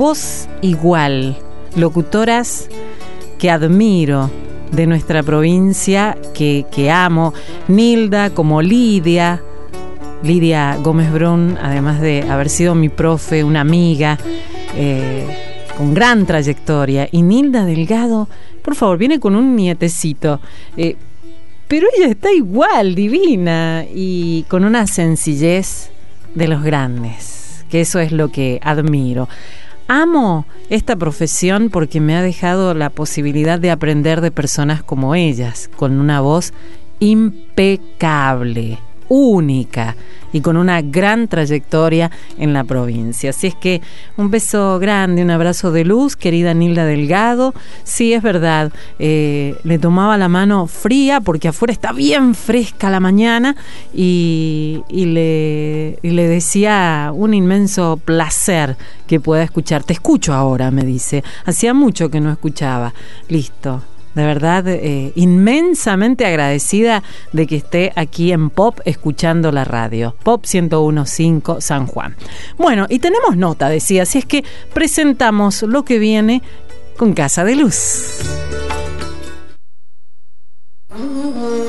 Voz igual, locutoras que admiro de nuestra provincia, que, amo, Nilda como Lidia, Lidia Gómez Brun, además de haber sido mi profe, una amiga, eh, con gran trayectoria, y Nilda Delgado, por favor, viene con un nietecito. Eh, pero ella está igual, divina, y con una sencillez de los grandes, que eso es lo que admiro. Amo esta profesión porque me ha dejado la posibilidad de aprender de personas como ellas, con una voz impecable única y con una gran trayectoria en la provincia. Así es que un beso grande, un abrazo de luz, querida Nilda Delgado. Sí, es verdad, eh, le tomaba la mano fría porque afuera está bien fresca la mañana y, le, y le decía un inmenso placer que pueda escuchar. Te escucho ahora, me dice. Hacía mucho que no escuchaba. Listo de verdad eh, inmensamente agradecida de que esté aquí en Pop escuchando la radio. Pop 1015 San Juan. Bueno, y tenemos nota, decía, así es que presentamos lo que viene con Casa de Luz.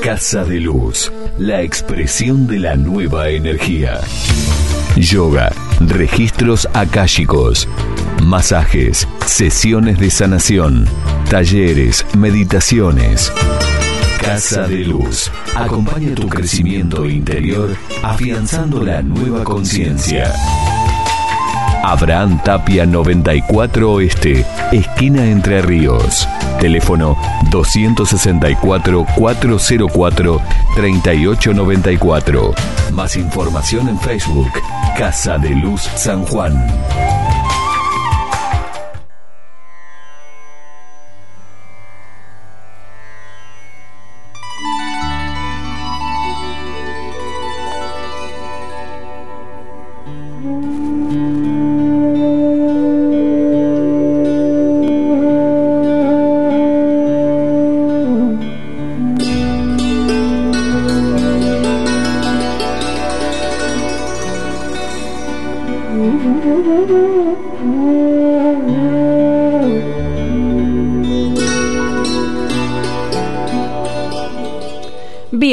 Casa de Luz, la expresión de la nueva energía. Yoga, registros akáshicos, masajes, sesiones de sanación, talleres, meditaciones. Casa de Luz. Acompaña tu crecimiento interior afianzando la nueva conciencia. Abraham Tapia 94 Oeste, esquina Entre Ríos. Teléfono 264-404-3894. Más información en Facebook, Casa de Luz San Juan.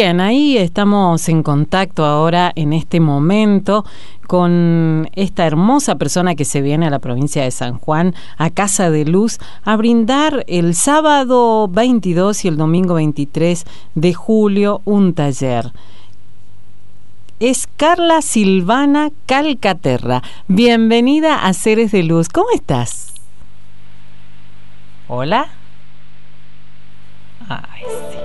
Ahí estamos en contacto ahora en este momento con esta hermosa persona que se viene a la provincia de San Juan, a Casa de Luz, a brindar el sábado 22 y el domingo 23 de julio un taller. Es Carla Silvana Calcaterra. Bienvenida a Seres de Luz. ¿Cómo estás? Hola. Ay, sí.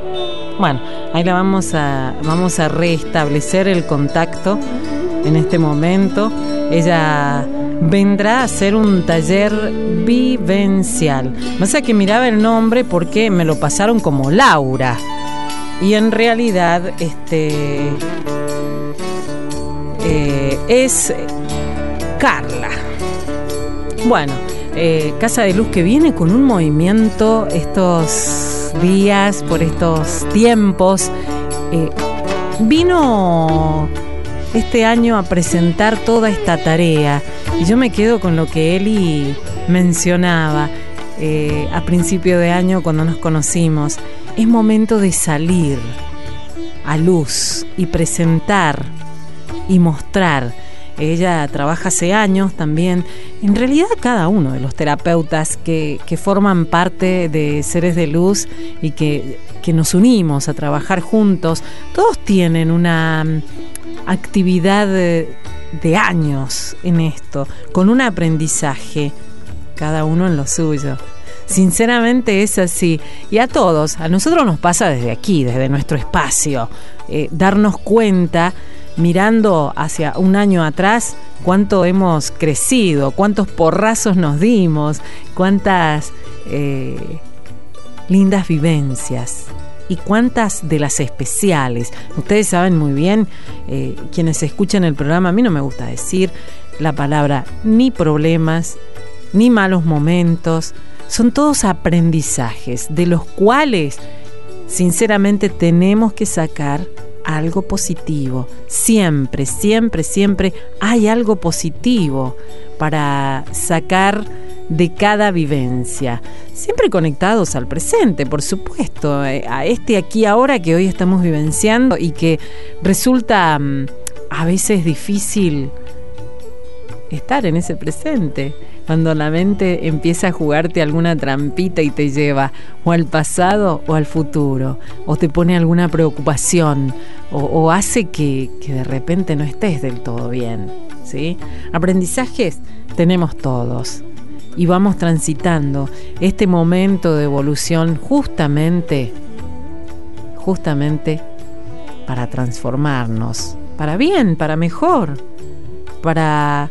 Bueno, ahí la vamos a, vamos a restablecer el contacto en este momento. Ella vendrá a hacer un taller vivencial. No sé que miraba el nombre porque me lo pasaron como Laura. Y en realidad, este eh, es Carla. Bueno, eh, Casa de Luz que viene con un movimiento estos días, por estos tiempos. Eh, vino este año a presentar toda esta tarea y yo me quedo con lo que Eli mencionaba eh, a principio de año cuando nos conocimos. Es momento de salir a luz y presentar y mostrar ella trabaja hace años también. En realidad cada uno de los terapeutas que, forman parte de Seres de Luz y que, nos unimos a trabajar juntos, todos tienen una mm, actividad de, de años en esto, con un aprendizaje, cada uno en lo suyo. Sinceramente es así. Y a todos, a nosotros nos pasa desde aquí, desde nuestro espacio, eh, darnos cuenta mirando hacia un año atrás, cuánto hemos crecido, cuántos porrazos nos dimos, cuántas eh, lindas vivencias y cuántas de las especiales. Ustedes saben muy bien, eh, quienes escuchan el programa, a mí no me gusta decir la palabra ni problemas, ni malos momentos, son todos aprendizajes de los cuales sinceramente tenemos que sacar algo positivo. Siempre, siempre, siempre hay algo positivo. para sacar de cada vivencia. Siempre conectados al presente, por supuesto, eh, a este aquí ahora que hoy estamos vivenciando y que resulta mm, a veces difícil estar en ese presente. Cuando la mente empieza a jugarte alguna trampita y te lleva o al pasado o al futuro, o te pone alguna preocupación, o, hace que, que de repente no estés del todo bien. ¿sí? Aprendizajes tenemos todos y vamos transitando este momento de evolución justamente, justamente para transformarnos, para bien, para mejor, para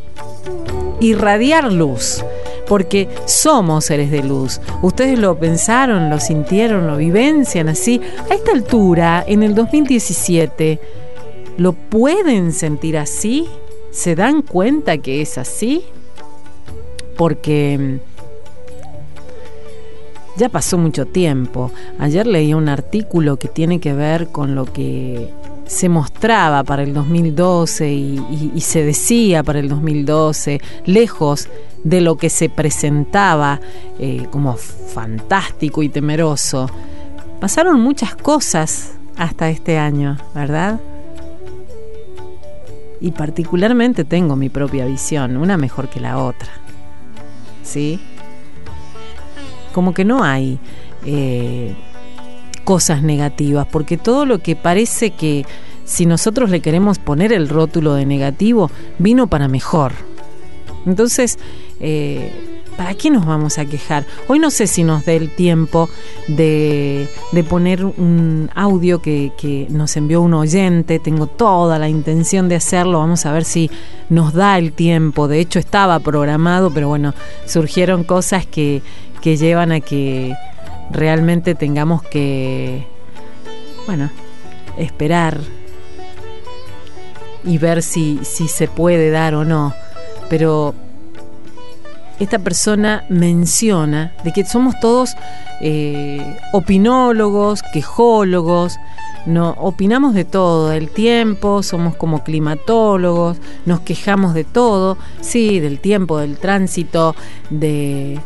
irradiar luz, porque somos seres de luz. Ustedes lo pensaron, lo sintieron, lo vivencian así. A esta altura, en el 2017, ¿lo pueden sentir así? ¿Se dan cuenta que es así? porque mm, ya pasó mucho tiempo. Ayer leí un artículo que tiene que ver con lo que se mostraba para el 2012 y, se decía para el 2012, lejos de lo que se presentaba eh, como fantástico y temeroso. Pasaron muchas cosas hasta este año, ¿verdad? Y particularmente tengo mi propia visión, una mejor que la otra. ¿sí? Como que no hay eh, cosas negativas, porque todo lo que parece que si nosotros le queremos poner el rótulo de negativo, vino para mejor. Entonces, eh, ¿para qué nos vamos a quejar? Hoy no sé si nos dé el tiempo de, poner un audio que, que, nos envió un oyente. Tengo toda la intención de hacerlo. Vamos a ver si nos da el tiempo. De hecho, estaba programado, pero bueno, surgieron cosas que, que llevan a que realmente tengamos que, bueno, esperar y ver si, si se puede dar o no. Pero esta persona menciona de que somos todos eh, opinólogos, quejólogos, no opinamos de todo el tiempo, somos como climatólogos, nos quejamos de todo, sí, del tiempo, del tránsito, de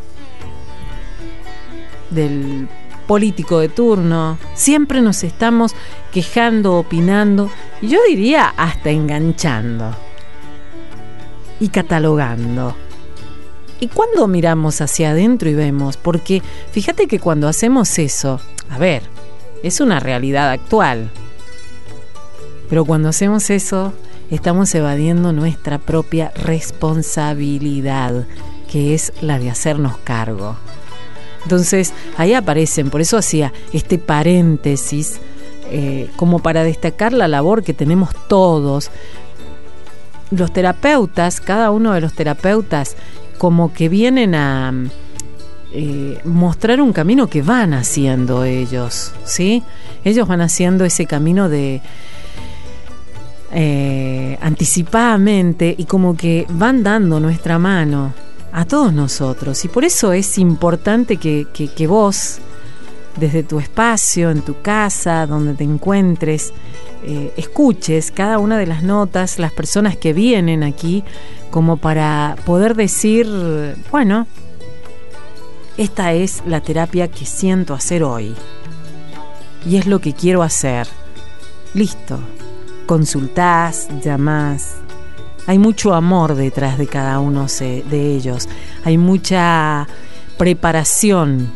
del político de turno, siempre nos estamos quejando, opinando, y yo diría hasta enganchando y catalogando. ¿Y cuando miramos hacia adentro y vemos? Porque fíjate que cuando hacemos eso, a ver, es una realidad actual. Pero cuando hacemos eso, estamos evadiendo nuestra propia responsabilidad, que es la de hacernos cargo. Entonces, ahí aparecen, por eso hacía este paréntesis, eh, como para destacar la labor que tenemos todos. Los terapeutas, cada uno de los terapeutas como que vienen a eh, mostrar un camino que van haciendo ellos, ¿sí? Ellos van haciendo ese camino de eh, anticipadamente y como que van dando nuestra mano a todos nosotros. Y por eso es importante que, que vos, desde tu espacio, en tu casa, donde te encuentres, eh, escuches cada una de las notas, las personas que vienen aquí, como para poder decir, bueno, esta es la terapia que siento hacer hoy. Y es lo que quiero hacer. Listo. Consultás, llamás. Hay mucho amor detrás de cada uno de ellos. Hay mucha preparación.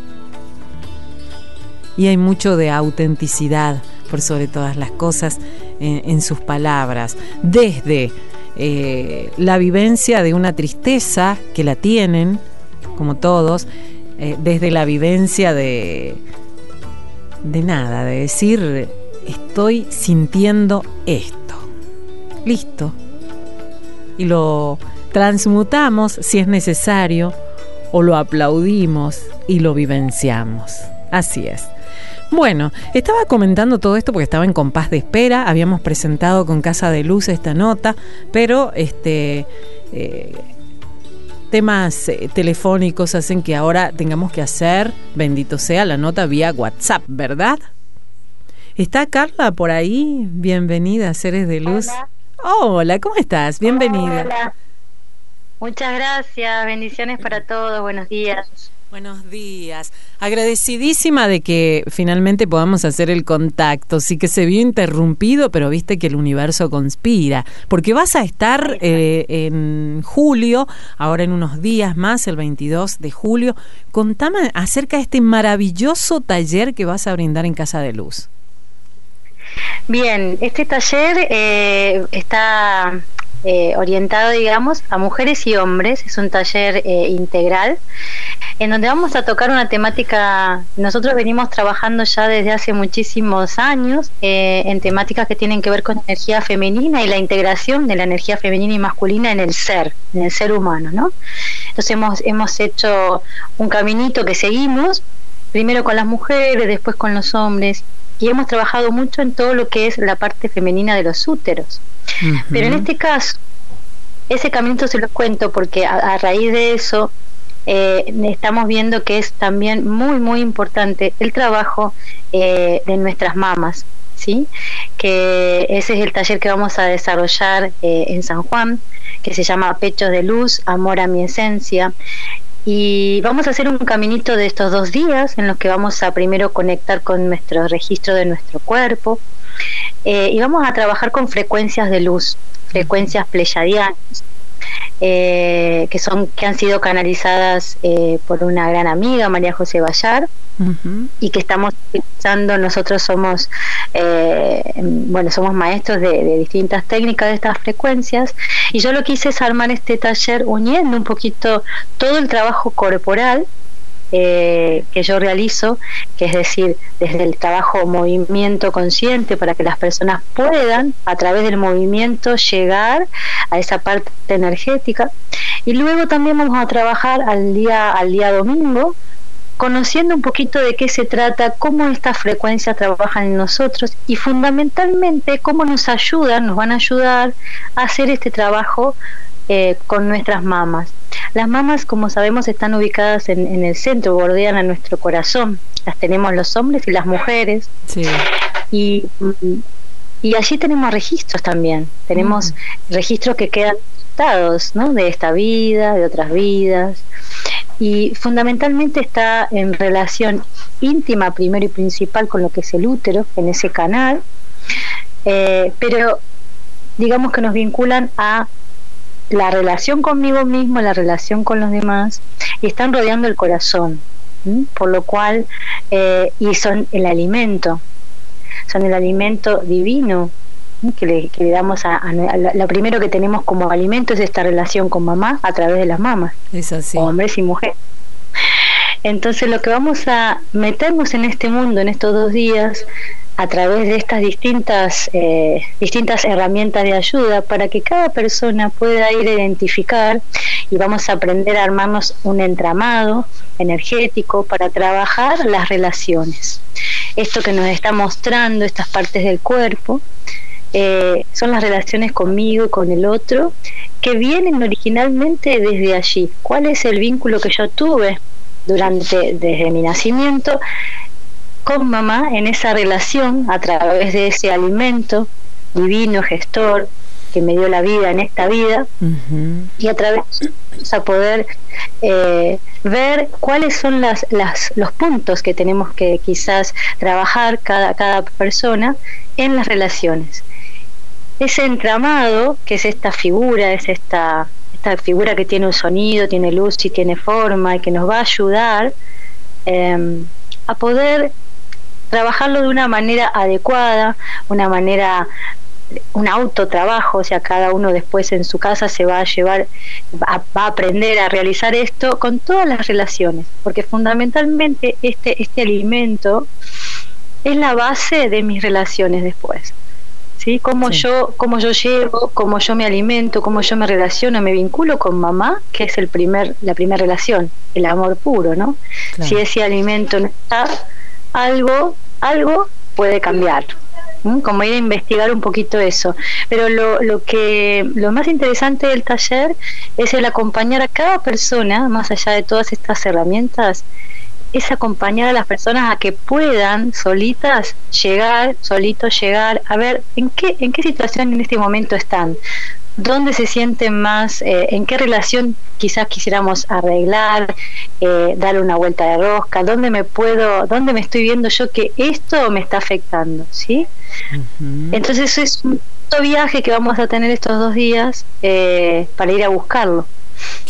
Y hay mucho de autenticidad por sobre todas las cosas en, sus palabras, desde eh, la vivencia de una tristeza que la tienen, como todos, eh, desde la vivencia de, de nada, de decir, estoy sintiendo esto. Listo. Y lo transmutamos si es necesario, o lo aplaudimos y lo vivenciamos. Así es. Bueno, estaba comentando todo esto porque estaba en compás de espera, habíamos presentado con Casa de Luz esta nota, pero este eh, temas eh, telefónicos hacen que ahora tengamos que hacer, bendito sea, la nota vía WhatsApp, ¿verdad? ¿Está Carla por ahí? Bienvenida, Seres de Luz. ¿Cómo estás? Bienvenida. Muchas gracias, bendiciones para todos, buenos días. Buenos días. Agradecidísima de que finalmente podamos hacer el contacto. Sí que se vio interrumpido, pero viste que el universo conspira. Porque vas a estar eh, en julio, ahora en unos días más, el 22 de julio. Contame acerca de este maravilloso taller que vas a brindar en Casa de Luz. Bien, este taller eh, está eh, orientado, digamos, a mujeres y hombres. Es un taller eh, integral en donde vamos a tocar una temática. Nosotros venimos trabajando ya desde hace muchísimos años eh, en temáticas que tienen que ver con energía femenina y la integración de la energía femenina y masculina en el ser, en el ser humano, ¿no? Entonces hemos, hemos hecho un caminito que seguimos, primero con las mujeres, después con los hombres, y hemos trabajado mucho en todo lo que es la parte femenina de los úteros. Pero en este caso, ese camino se lo cuento porque a, raíz de eso eh, estamos viendo que es también muy, muy importante el trabajo eh, de nuestras mamas. ¿Sí? que ese es el taller que vamos a desarrollar eh, en San Juan, que se llama Pechos de Luz, Amor a mi Esencia, y vamos a hacer un caminito de estos dos días en los que vamos a primero conectar con nuestro registro de nuestro cuerpo eh, y vamos a trabajar con frecuencias de luz, frecuencias pleyadianas. Eh, que son que han sido canalizadas eh, por una gran amiga María José Ballar y que estamos utilizando nosotros somos bueno somos maestros de, de, distintas técnicas de estas frecuencias. Y yo lo que hice es armar este taller uniendo un poquito todo el trabajo corporal eh, que yo realizo, que es decir, desde el trabajo movimiento consciente para que las personas puedan a través del movimiento llegar a esa parte energética. Y luego también vamos a trabajar al día, al día domingo, conociendo un poquito de qué se trata, cómo estas frecuencias trabajan en nosotros y fundamentalmente cómo nos ayudan, nos van a ayudar a hacer este trabajo eh, con nuestras mamas. Las mamas, como sabemos, están ubicadas en, el centro, bordean a nuestro corazón. Las tenemos los hombres y las mujeres. Y, y allí tenemos registros también. Tenemos mm. registros que quedan ¿no? De esta vida, de otras vidas. Y fundamentalmente está en relación íntima, primero y principal, con lo que es el útero, en ese canal. Eh, pero digamos que nos vinculan a la relación conmigo mismo, la relación con los demás, y están rodeando el corazón, por lo cual, eh, y son el alimento, son el alimento divino que le, que le, damos a, lo primero que tenemos como alimento es esta relación con mamá a través de las mamas, es así. hombres y mujeres. Entonces lo que vamos a meternos en este mundo en estos dos días a través de estas distintas, eh, distintas herramientas de ayuda para que cada persona pueda ir a identificar y vamos a aprender a armarnos un entramado energético para trabajar las relaciones. Esto que nos está mostrando, estas partes del cuerpo, eh, son las relaciones conmigo y con el otro que vienen originalmente desde allí. ¿Cuál es el vínculo que yo tuve durante desde mi nacimiento con mamá en esa relación a través de ese alimento divino, gestor, que me dio la vida en esta vida y a través a poder eh, ver cuáles son las, las, los puntos que tenemos que quizás trabajar cada, cada persona en las relaciones. Ese entramado, que es esta figura, es esta, esta figura que tiene un sonido, tiene luz y tiene forma y que nos va a ayudar eh, a poder trabajarlo de una manera adecuada, una manera un autotrabajo, o sea, cada uno después en su casa se va a llevar, va, a aprender a realizar esto con todas las relaciones, porque fundamentalmente este, este alimento es la base de mis relaciones después. ¿Sí? Cómo, Yo, cómo yo llevo, cómo yo me alimento, cómo yo me relaciono, me vinculo con mamá, que es el primer, la primera relación, el amor puro, ¿no? Si ese alimento no está, algo, algo puede cambiar. como ir a investigar un poquito eso. Pero lo, lo, que, lo más interesante del taller es el acompañar a cada persona, más allá de todas estas herramientas, es acompañar a las personas a que puedan solitas llegar, solitos llegar, a ver en qué, en qué situación en este momento están. Dónde se siente más, eh, en qué relación quizás quisiéramos arreglar, eh, darle una vuelta de rosca, dónde me puedo, dónde me estoy viendo yo que esto me está afectando, ¿sí? Entonces es un viaje que vamos a tener estos dos días eh, para ir a buscarlo.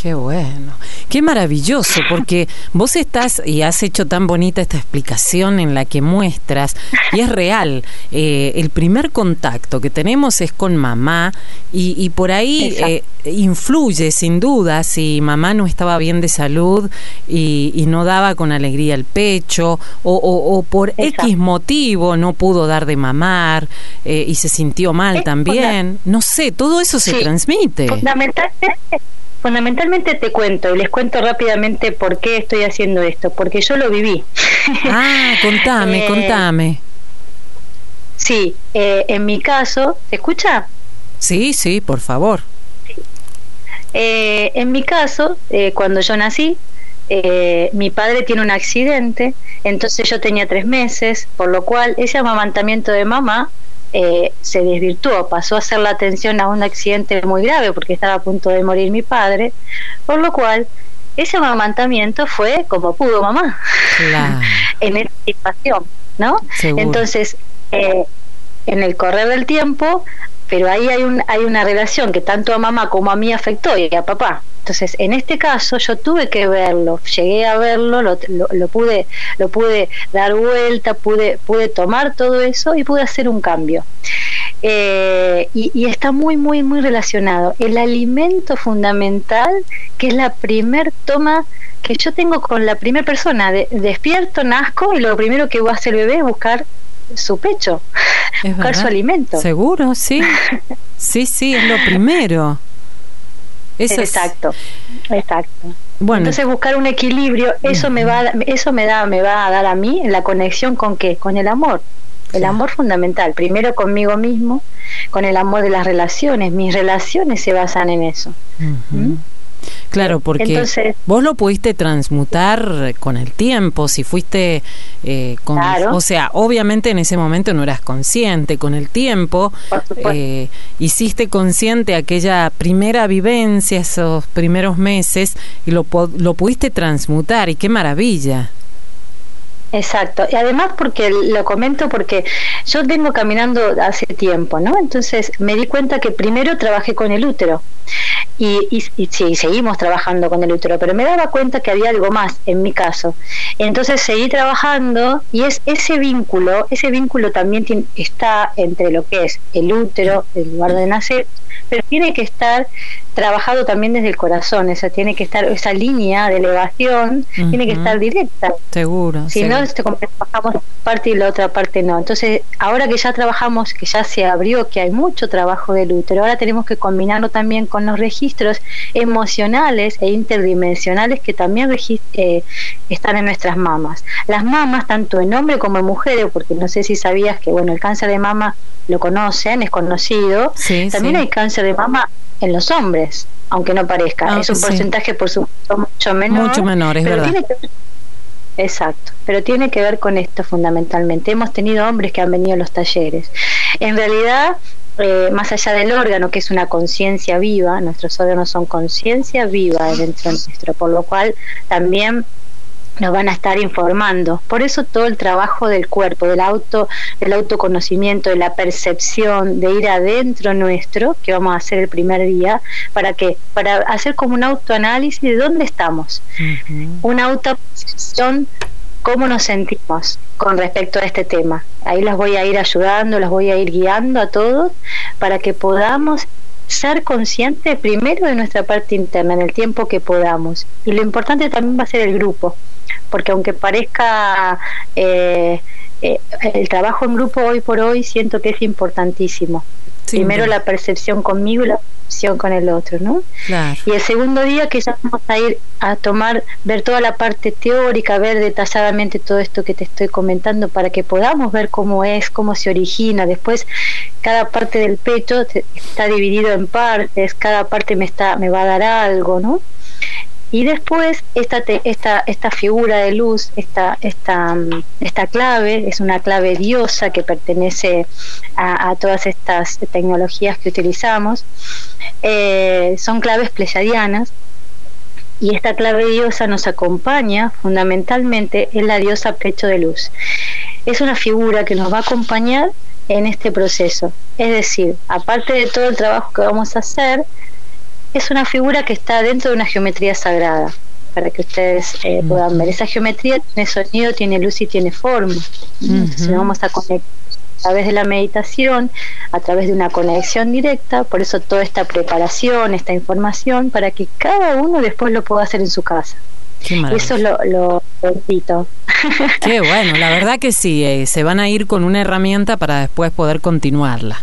Qué bueno, qué maravilloso, porque vos estás y has hecho tan bonita esta explicación en la que muestras, y es real, eh, el primer contacto que tenemos es con mamá y, por ahí eh, influye sin duda si mamá no estaba bien de salud y, no daba con alegría el pecho o, por X motivo no pudo dar de mamar eh, y se sintió mal también, no sé, todo eso se transmite. Fundamentalmente Fundamentalmente te cuento y les cuento rápidamente por qué estoy haciendo esto, porque yo lo viví. Ah, contame, eh, contame. Sí, eh, en mi caso, ¿se escucha? Sí, sí, por favor. Eh, en mi caso, cuando yo nací, mi padre tiene un accidente, entonces yo tenía tres meses, por lo cual ese amamantamiento de mamá eh, se desvirtuó, pasó a ser la atención a un accidente muy grave porque estaba a punto de morir mi padre, por lo cual ese amamantamiento fue como pudo mamá en esa situación, ¿no? Entonces, eh, en el correr del tiempo, pero ahí hay, un, hay una relación que tanto a mamá como a mí afectó y a papá. Entonces, en este caso yo tuve que verlo, llegué a verlo, lo, lo, pude, lo pude dar vuelta, pude, pude tomar todo eso y pude hacer un cambio. Eh, y, está muy, muy, muy relacionado. El alimento fundamental, que es la primer toma que yo tengo con la primera persona. despierto, nazco y lo primero que voy a hacer el bebé es buscar su pecho, buscar su alimento. Seguro, sí. sí, sí, es lo primero exacto, exacto. Bueno. Entonces buscar un equilibrio, eso me va, eso me da, me va a dar a mí la conexión con qué, con el amor, el amor fundamental. Primero conmigo mismo, con el amor de las relaciones. Mis relaciones se basan en eso. Claro, porque vos lo pudiste transmutar con el tiempo, si fuiste, eh, con, o sea, obviamente en ese momento no eras consciente, con el tiempo eh, hiciste consciente aquella primera vivencia, esos primeros meses, y lo, lo pudiste transmutar, y qué maravilla. Exacto, y además porque lo comento porque yo vengo caminando hace tiempo, ¿no? Entonces me di cuenta que primero trabajé con el útero y, y, sí, seguimos trabajando con el útero, pero me daba cuenta que había algo más en mi caso. Entonces seguí trabajando y es ese vínculo, ese vínculo también está entre lo que es el útero, el lugar de nacer, pero tiene que estar trabajado también desde el corazón, esa tiene que estar esa línea de elevación tiene que estar directa. Seguro. Si no, este, trabajamos parte y la otra parte no. Entonces, ahora que ya trabajamos, que ya se abrió, que hay mucho trabajo del útero, ahora tenemos que combinarlo también con los registros emocionales e interdimensionales que también eh, están en nuestras mamas. Las mamas, tanto en hombre como en mujeres, porque no sé si sabías que bueno, el cáncer de mama lo conocen, es conocido. también hay cáncer de mama en los hombres, aunque no parezca. es un porcentaje, por supuesto, mucho menor. Mucho menor, es verdad. exacto, pero tiene que ver con esto fundamentalmente. Hemos tenido hombres que han venido a los talleres. En realidad, eh, más allá del órgano, que es una conciencia viva, nuestros órganos son conciencia viva dentro nuestro, por lo cual también nos van a estar informando. Por eso todo el trabajo del cuerpo, del auto, del autoconocimiento, de la percepción, de ir adentro nuestro, que vamos a hacer el primer día, para que para hacer como un autoanálisis de dónde estamos. Una autopercepción cómo nos sentimos con respecto a este tema. Ahí las voy a ir ayudando, las voy a ir guiando a todos para que podamos ser conscientes primero de nuestra parte interna en el tiempo que podamos. Y lo importante también va a ser el grupo, porque aunque parezca eh, eh, el trabajo en grupo hoy por hoy, siento que es importantísimo. Primero la percepción conmigo y la percepción con el otro, ¿no? Y el segundo día que ya vamos a ir a tomar, ver toda la parte teórica, ver detalladamente todo esto que te estoy comentando para que podamos ver cómo es, cómo se origina. Después, cada parte del pecho está dividido en partes, cada parte me está, me va a dar algo, ¿no? Y después esta, esta, esta figura de luz, esta, esta, mm, esta clave, es una clave diosa que pertenece a, todas estas tecnologías que utilizamos, eh, son claves pleyadianas y esta clave diosa nos acompaña fundamentalmente en la diosa pecho de luz. Es una figura que nos va a acompañar en este proceso. Es decir, aparte de todo el trabajo que vamos a hacer, es una figura que está dentro de una geometría sagrada, para que ustedes eh, puedan ver. Esa geometría tiene sonido, tiene luz y tiene forma. Entonces vamos a conectar a través de la meditación, a través de una conexión directa, por eso toda esta preparación, esta información, para que cada uno después lo pueda hacer en su casa. Eso es lo, lo Qué bueno, la verdad que sí, eh, se van a ir con una herramienta para después poder continuarla.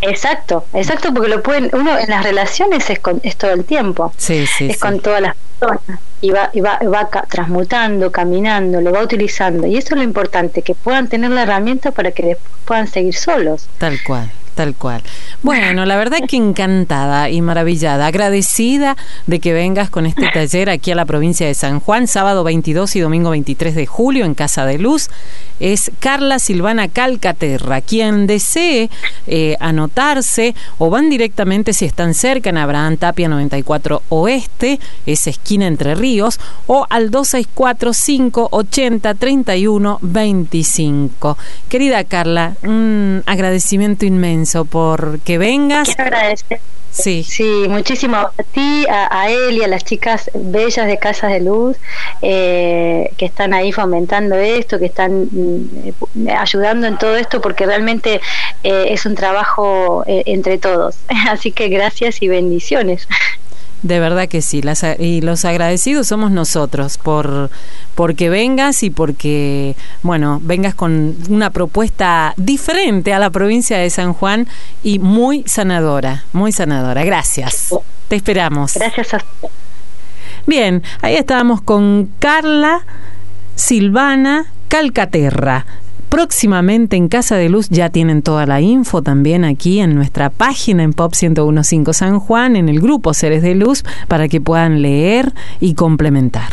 Exacto, exacto, porque lo pueden, uno en las relaciones es, con, es todo el tiempo, sí, sí, es con todas las personas y va, y va, va transmutando, caminando, lo va utilizando y eso es lo importante, que puedan tener la herramienta para que después puedan seguir solos. Tal cual. Tal cual. Bueno, la verdad que encantada y maravillada, agradecida de que vengas con este taller aquí a la provincia de San Juan, sábado 22 y domingo 23 de julio en Casa de Luz. Es Carla Silvana Calcaterra. Quien desee eh, anotarse o van directamente si están cerca en Abraham Tapia 94 Oeste, es esquina Entre Ríos, o al 264 580 31 25. Querida Carla, un agradecimiento inmenso por que vengas. Sí. sí, muchísimo a ti, a, él y a las chicas bellas de Casas de Luz eh, que están ahí fomentando esto, que están mm, ayudando en todo esto, porque realmente eh, es un trabajo eh, entre todos. Así que gracias y bendiciones. De verdad que sí, las, y los agradecidos somos nosotros por porque vengas y porque, bueno, vengas con una propuesta diferente a la provincia de San Juan y muy sanadora, muy sanadora. Gracias. Te esperamos. Gracias a Bien, ahí estábamos con Carla Silvana Calcaterra. Próximamente en Casa de Luz ya tienen toda la info también aquí en nuestra página en Pop 1015 San Juan, en el grupo Seres de Luz, para que puedan leer y complementar.